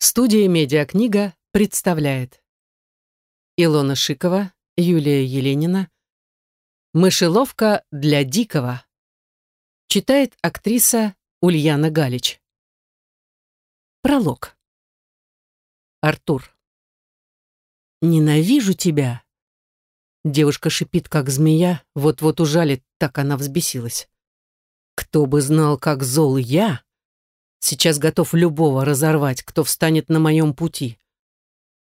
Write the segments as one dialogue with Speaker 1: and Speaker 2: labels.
Speaker 1: Студия «Медиакнига» представляет Илона Шикова, Юлия Еленина «Мышеловка для дикого» Читает актриса Ульяна Галич Пролог Артур «Ненавижу тебя!» Девушка шипит, как змея, вот-вот ужалит, так она взбесилась. «Кто бы знал, как зол я!» Сейчас готов любого разорвать, кто встанет на моем пути.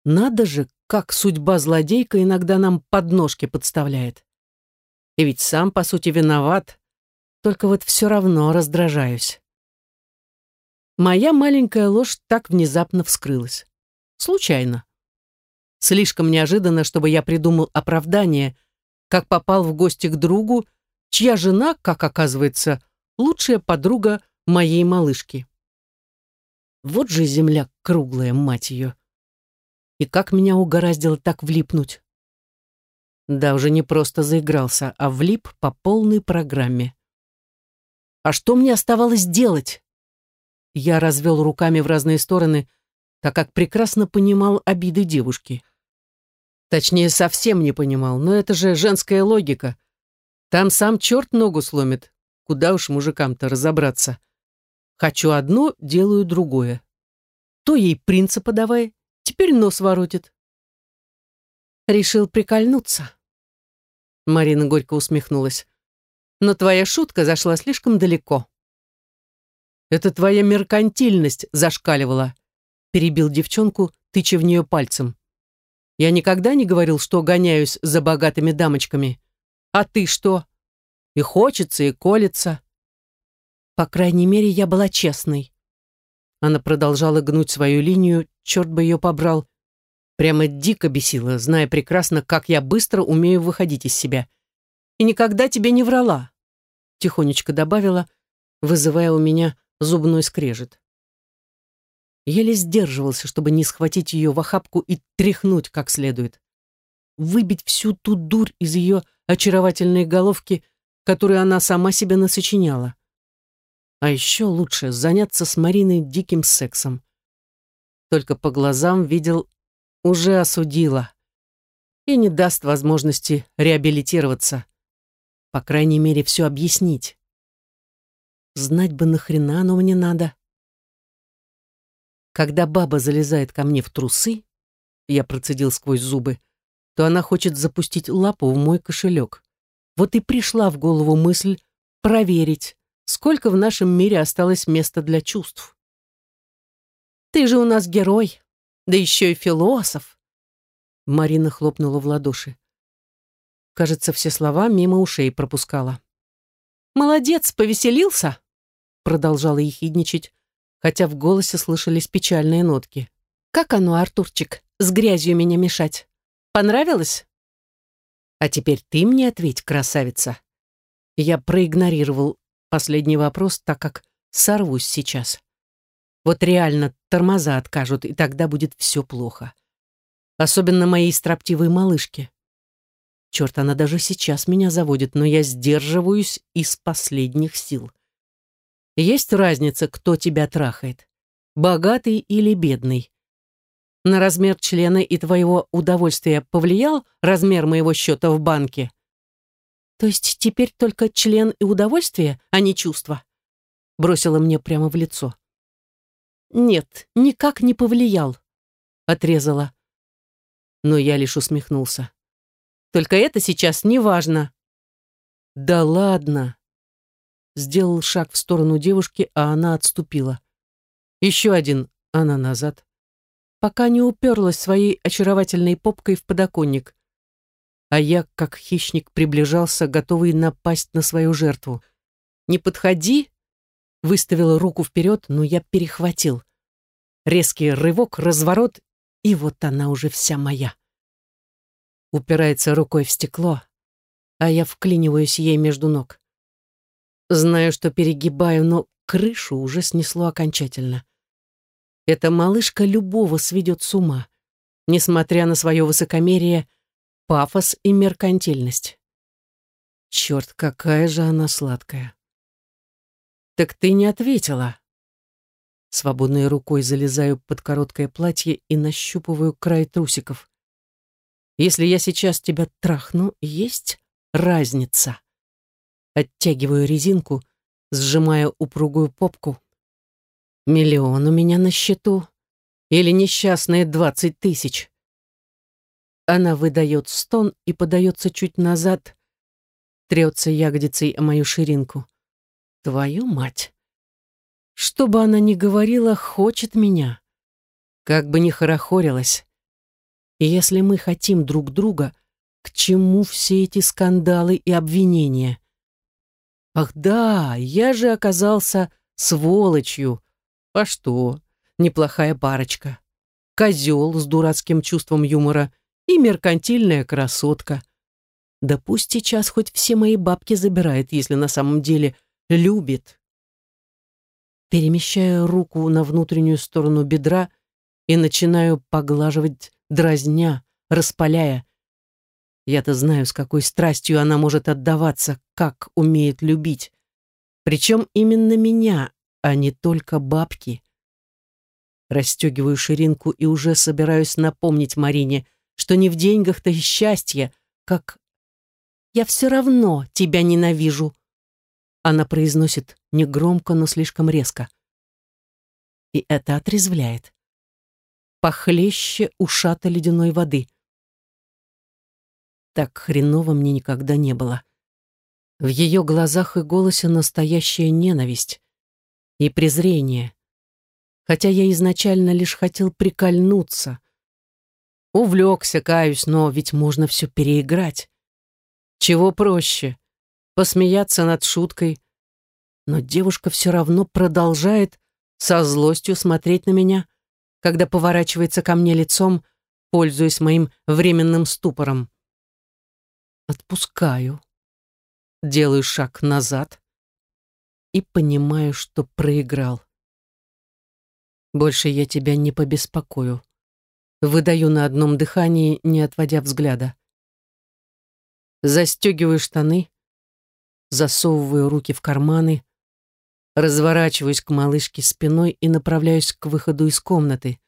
Speaker 1: Надо же, как судьба злодейка иногда нам подножки подставляет. И ведь сам, по сути, виноват, только вот все равно раздражаюсь. Моя маленькая ложь так внезапно вскрылась. Случайно. Слишком неожиданно, чтобы я придумал оправдание, как попал в гости к другу, чья жена, как оказывается, лучшая подруга моей малышки. Вот же земля круглая, мать ее. И как меня угораздило так влипнуть? Да, уже не просто заигрался, а влип по полной программе. А что мне оставалось делать? Я развел руками в разные стороны, так как прекрасно понимал обиды девушки. Точнее, совсем не понимал, но это же женская логика. Там сам черт ногу сломит. Куда уж мужикам-то разобраться. Хочу одно, делаю другое. То ей принца подавай, теперь нос воротит. Решил прикольнуться. Марина горько усмехнулась. Но твоя шутка зашла слишком далеко. Это твоя меркантильность зашкаливала, перебил девчонку, тыча в нее пальцем. Я никогда не говорил, что гоняюсь за богатыми дамочками. А ты что? И хочется, и колется. По крайней мере, я была честной. Она продолжала гнуть свою линию, черт бы ее побрал. Прямо дико бесила, зная прекрасно, как я быстро умею выходить из себя. И никогда тебе не врала. Тихонечко добавила, вызывая у меня зубной скрежет. Еле сдерживался, чтобы не схватить ее в охапку и тряхнуть как следует. Выбить всю ту дурь из ее очаровательной головки, которую она сама себе насочиняла. А еще лучше заняться с Мариной диким сексом. Только по глазам видел, уже осудила. И не даст возможности реабилитироваться. По крайней мере, все объяснить. Знать бы нахрена оно мне надо. Когда баба залезает ко мне в трусы, я процедил сквозь зубы, то она хочет запустить лапу в мой кошелек. Вот и пришла в голову мысль проверить, сколько в нашем мире осталось места для чувств. «Ты же у нас герой, да еще и философ!» Марина хлопнула в ладоши. Кажется, все слова мимо ушей пропускала. «Молодец, повеселился!» Продолжала ехидничать, хотя в голосе слышались печальные нотки. «Как оно, Артурчик, с грязью меня мешать? Понравилось?» «А теперь ты мне ответь, красавица!» Я проигнорировал последний вопрос, так как сорвусь сейчас. Вот реально тормоза откажут, и тогда будет все плохо. Особенно моей строптивой малышке. Черт, она даже сейчас меня заводит, но я сдерживаюсь из последних сил. Есть разница, кто тебя трахает, богатый или бедный. На размер члена и твоего удовольствия повлиял размер моего счета в банке? То есть теперь только член и удовольствие, а не чувство? Бросила мне прямо в лицо. Нет, никак не повлиял, отрезала. Но я лишь усмехнулся. Только это сейчас не важно. Да ладно. Сделал шаг в сторону девушки, а она отступила. Еще один, она назад. Пока не уперлась своей очаровательной попкой в подоконник а я, как хищник, приближался, готовый напасть на свою жертву. «Не подходи!» Выставила руку вперед, но я перехватил. Резкий рывок, разворот, и вот она уже вся моя. Упирается рукой в стекло, а я вклиниваюсь ей между ног. Знаю, что перегибаю, но крышу уже снесло окончательно. Эта малышка любого сведет с ума. Несмотря на свое высокомерие, пафос и меркантильность. Черт, какая же она сладкая. Так ты не ответила. Свободной рукой залезаю под короткое платье и нащупываю край трусиков. Если я сейчас тебя трахну, есть разница. Оттягиваю резинку, сжимая упругую попку. Миллион у меня на счету. Или несчастные двадцать тысяч. Она выдает стон и подается чуть назад, трется ягодицей о мою ширинку. Твою мать! Что бы она ни говорила, хочет меня. Как бы ни хорохорилась. И если мы хотим друг друга, к чему все эти скандалы и обвинения? Ах да, я же оказался сволочью. А что? Неплохая парочка. Козел с дурацким чувством юмора и меркантильная красотка. Да пусть сейчас хоть все мои бабки забирает, если на самом деле любит. Перемещаю руку на внутреннюю сторону бедра и начинаю поглаживать дразня, распаляя. Я-то знаю, с какой страстью она может отдаваться, как умеет любить. Причем именно меня, а не только бабки. Растегиваю ширинку и уже собираюсь напомнить Марине, что не в деньгах-то и счастье, как «Я все равно тебя ненавижу», она произносит негромко, но слишком резко. И это отрезвляет. Похлеще ушата ледяной воды. Так хреново мне никогда не было. В ее глазах и голосе настоящая ненависть и презрение. Хотя я изначально лишь хотел прикольнуться. Увлекся, каюсь, но ведь можно все переиграть. Чего проще? посмеяться над шуткой. Но девушка все равно продолжает со злостью смотреть на меня, когда поворачивается ко мне лицом, пользуясь моим временным ступором. Отпускаю, делаю шаг назад и понимаю, что проиграл. Больше я тебя не побеспокою. Выдаю на одном дыхании, не отводя взгляда. Застегиваю штаны, засовываю руки в карманы, разворачиваюсь к малышке спиной и направляюсь к выходу из комнаты.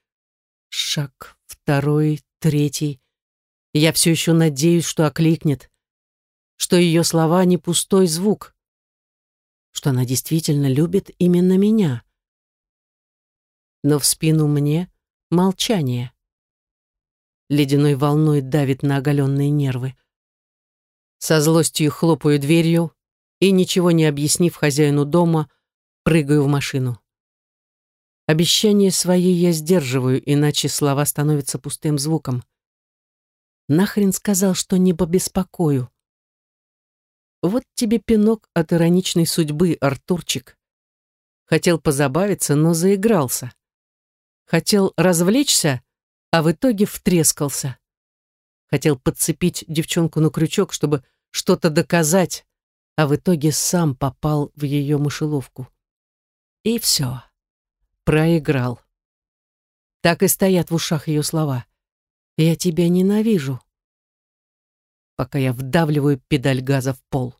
Speaker 1: Шаг второй, третий. Я все еще надеюсь, что окликнет, что ее слова не пустой звук, что она действительно любит именно меня. Но в спину мне молчание. Ледяной волной давит на оголенные нервы. Со злостью хлопаю дверью, и, ничего не объяснив хозяину дома, прыгаю в машину. Обещание свои я сдерживаю, иначе слова становятся пустым звуком. Нахрен сказал, что не побеспокою. Вот тебе пинок от ироничной судьбы, Артурчик. Хотел позабавиться, но заигрался. Хотел развлечься, а в итоге втрескался. Хотел подцепить девчонку на крючок, чтобы что-то доказать, а в итоге сам попал в ее мышеловку. И все. Проиграл. Так и стоят в ушах ее слова. «Я тебя ненавижу», пока я вдавливаю педаль газа в пол.